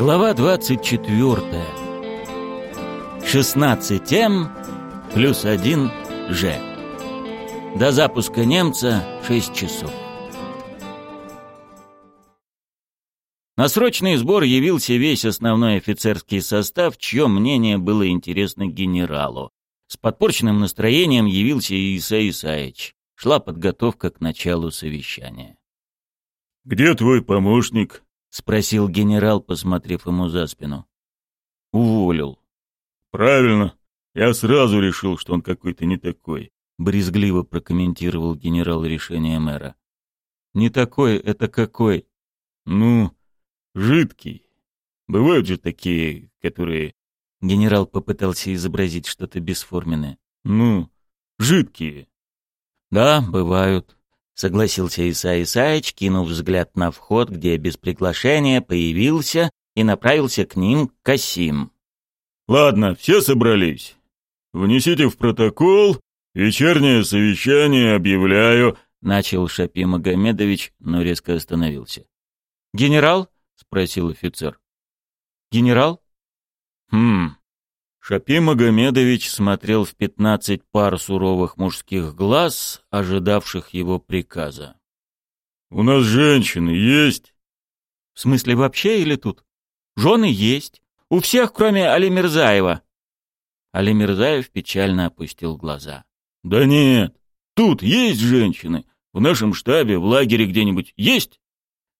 Глава 24. 16М плюс 1 Ж. До запуска немца 6 часов. На срочный сбор явился весь основной офицерский состав, чье мнение было интересно генералу. С подпорченным настроением явился и Иса Исаевич. Шла подготовка к началу совещания. «Где твой помощник?» — спросил генерал, посмотрев ему за спину. «Уволил». «Правильно. Я сразу решил, что он какой-то не такой», — брезгливо прокомментировал генерал решение мэра. «Не такой, это какой?» «Ну, жидкий. Бывают же такие, которые...» Генерал попытался изобразить что-то бесформенное. «Ну, жидкие». «Да, бывают», согласился Иса Исаевич, кинув взгляд на вход, где без приглашения появился и направился к ним Касим. «Ладно, все собрались. Внесите в протокол. Вечернее совещание объявляю», — начал Шапи Магомедович, но резко остановился. «Генерал?» — спросил офицер. «Генерал?» «Хм, Шапи Магомедович смотрел в пятнадцать пар суровых мужских глаз, ожидавших его приказа. «У нас женщины есть?» «В смысле вообще или тут?» «Жены есть. У всех, кроме Али Мирзаева». Али Мирзаев печально опустил глаза. «Да нет, тут есть женщины. В нашем штабе, в лагере где-нибудь есть?»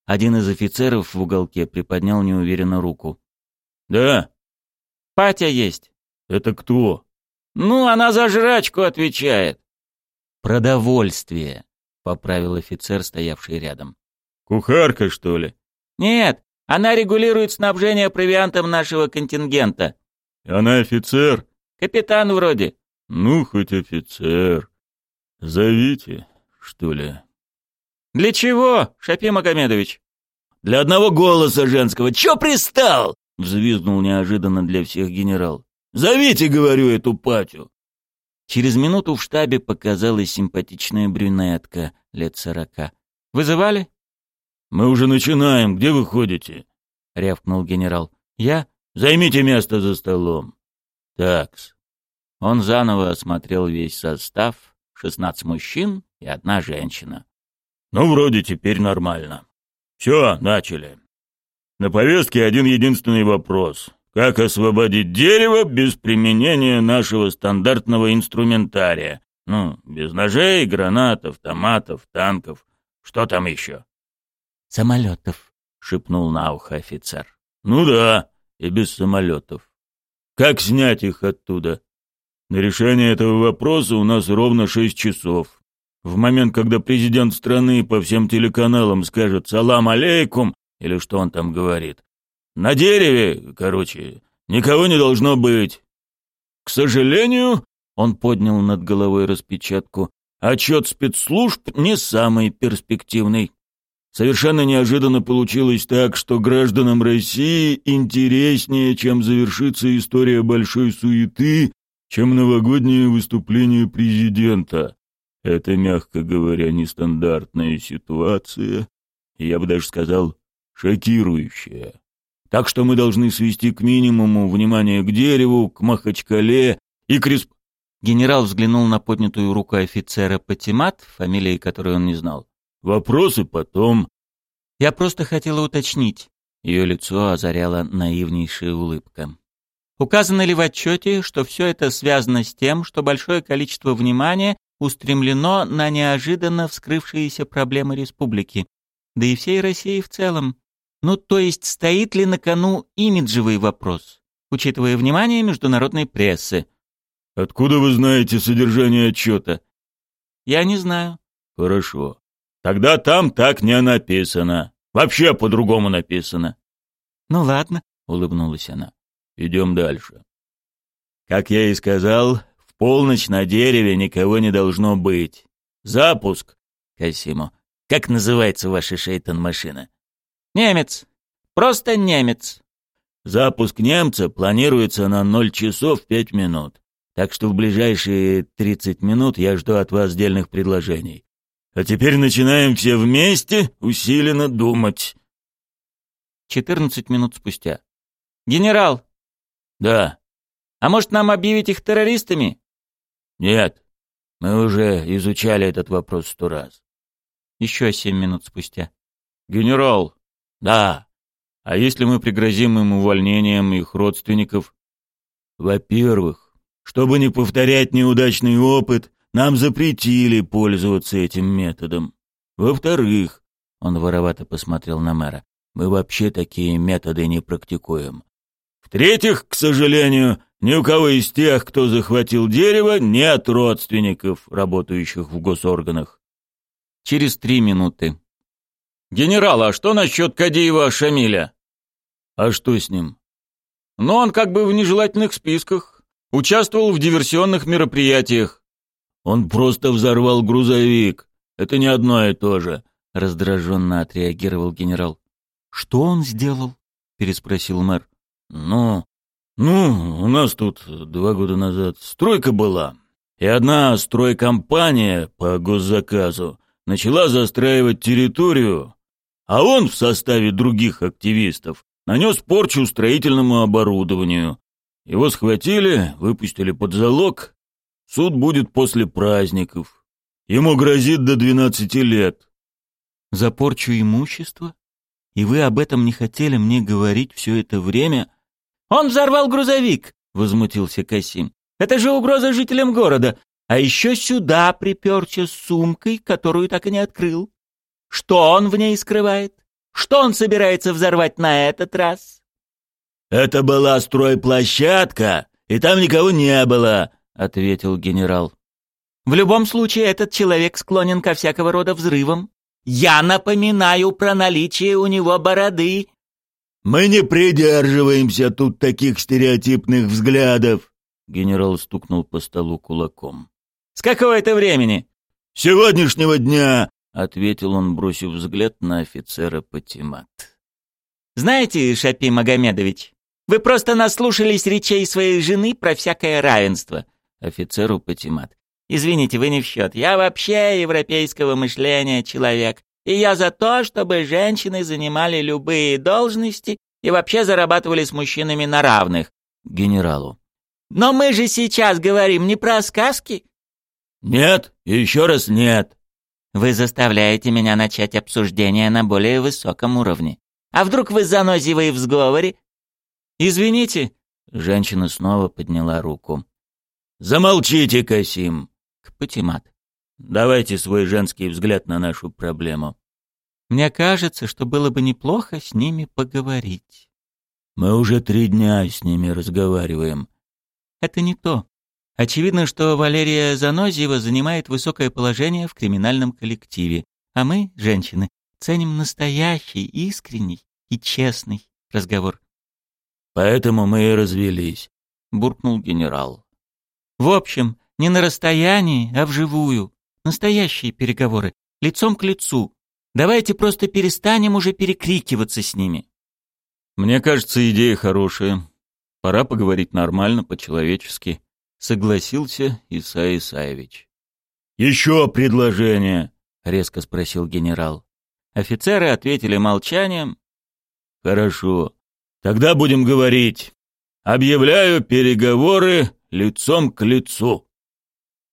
Один из офицеров в уголке приподнял неуверенно руку. «Да». «Патя есть». «Это кто?» «Ну, она за жрачку отвечает». «Продовольствие», — поправил офицер, стоявший рядом. «Кухарка, что ли?» «Нет, она регулирует снабжение провиантом нашего контингента». «Она офицер?» «Капитан вроде». «Ну, хоть офицер. Зовите, что ли?» «Для чего, Шапи Магомедович?» «Для одного голоса женского. Чё пристал?» — взвизгнул неожиданно для всех генерал. Зовите, говорю, эту патю. Через минуту в штабе показалась симпатичная брюнетка лет сорока. «Вызывали?» «Мы уже начинаем. Где вы ходите?» — рявкнул генерал. «Я?» «Займите место за столом». «Такс». Он заново осмотрел весь состав. Шестнадцать мужчин и одна женщина. «Ну, вроде теперь нормально. Все, начали. На повестке один единственный вопрос. Как освободить дерево без применения нашего стандартного инструментария? Ну, без ножей, гранат, автоматов, танков. Что там еще? Самолетов, шепнул на ухо офицер. Ну да, и без самолетов. Как снять их оттуда? На решение этого вопроса у нас ровно шесть часов. В момент, когда президент страны по всем телеканалам скажет «Салам алейкум» или что он там говорит, на дереве, короче, никого не должно быть. К сожалению, он поднял над головой распечатку, отчет спецслужб не самый перспективный. Совершенно неожиданно получилось так, что гражданам России интереснее, чем завершится история большой суеты, чем новогоднее выступление президента. Это, мягко говоря, нестандартная ситуация, я бы даже сказал, шокирующая. Так что мы должны свести к минимуму внимание к дереву, к Махачкале и к респ... Генерал взглянул на поднятую руку офицера Патимат, фамилии которой он не знал. «Вопросы потом». «Я просто хотела уточнить». Ее лицо озаряла наивнейшая улыбка. Указано ли в отчете, что все это связано с тем, что большое количество внимания устремлено на неожиданно вскрывшиеся проблемы республики, да и всей России в целом? Ну, то есть, стоит ли на кону имиджевый вопрос, учитывая внимание международной прессы? Откуда вы знаете содержание отчета? Я не знаю. Хорошо. Тогда там так не написано. Вообще по-другому написано. Ну ладно, улыбнулась она. Идем дальше. Как я и сказал, в полночь на дереве никого не должно быть. Запуск. Касимо. Как называется ваша шейтан-машина? Немец. Просто немец. Запуск немца планируется на 0 часов 5 минут. Так что в ближайшие 30 минут я жду от вас отдельных предложений. А теперь начинаем все вместе усиленно думать. 14 минут спустя. «Генерал!» «Да». «А может, нам объявить их террористами?» «Нет. Мы уже изучали этот вопрос сто раз». Еще семь минут спустя. «Генерал!» «Да». «А если мы пригрозим им увольнением их родственников?» «Во-первых, чтобы не повторять неудачный опыт, нам запретили пользоваться этим методом. Во-вторых, он воровато посмотрел на мэра, мы вообще такие методы не практикуем. В-третьих, к сожалению, ни у кого из тех, кто захватил дерево, нет родственников, работающих в госорганах. Через три минуты. «Генерал, а что насчет Кадиева Шамиля?» «А что с ним?» «Ну, он как бы в нежелательных списках. Участвовал в диверсионных мероприятиях. Он просто взорвал грузовик. Это не одно и то же, раздраженно отреагировал генерал. Что он сделал? переспросил мэр. Ну, ну, у нас тут два года назад стройка была, и одна стройкомпания по госзаказу начала застраивать территорию, а он в составе других активистов нанес порчу строительному оборудованию. Его схватили, выпустили под залог Суд будет после праздников. Ему грозит до двенадцати лет. За порчу имущества? И вы об этом не хотели мне говорить все это время? Он взорвал грузовик, возмутился Касим. Это же угроза жителям города. А еще сюда приперся с сумкой, которую так и не открыл. Что он в ней скрывает? Что он собирается взорвать на этот раз? Это была стройплощадка, и там никого не было, ответил генерал. В любом случае этот человек склонен ко всякого рода взрывам. Я напоминаю про наличие у него бороды. Мы не придерживаемся тут таких стереотипных взглядов. Генерал стукнул по столу кулаком. С какого это времени? Сегодняшнего дня, ответил он, бросив взгляд на офицера Патимат. Знаете, Шапи Магомедович, вы просто наслушались речей своей жены про всякое равенство офицеру Патимат. «Извините, вы не в счет. Я вообще европейского мышления человек. И я за то, чтобы женщины занимали любые должности и вообще зарабатывали с мужчинами на равных». Генералу. «Но мы же сейчас говорим не про сказки». «Нет, еще раз нет». «Вы заставляете меня начать обсуждение на более высоком уровне. А вдруг вы занозивые в сговоре?» «Извините». Женщина снова подняла руку. «Замолчите, Касим!» К Патимат. «Давайте свой женский взгляд на нашу проблему». «Мне кажется, что было бы неплохо с ними поговорить». «Мы уже три дня с ними разговариваем». «Это не то. Очевидно, что Валерия Занозьева занимает высокое положение в криминальном коллективе, а мы, женщины, ценим настоящий, искренний и честный разговор». «Поэтому мы и развелись», — буркнул генерал. В общем, не на расстоянии, а вживую. Настоящие переговоры, лицом к лицу. Давайте просто перестанем уже перекрикиваться с ними. Мне кажется, идея хорошая. Пора поговорить нормально, по-человечески. Согласился Исай Исаевич. «Еще предложение?» — резко спросил генерал. Офицеры ответили молчанием. «Хорошо. Тогда будем говорить. Объявляю переговоры лицом к лицу.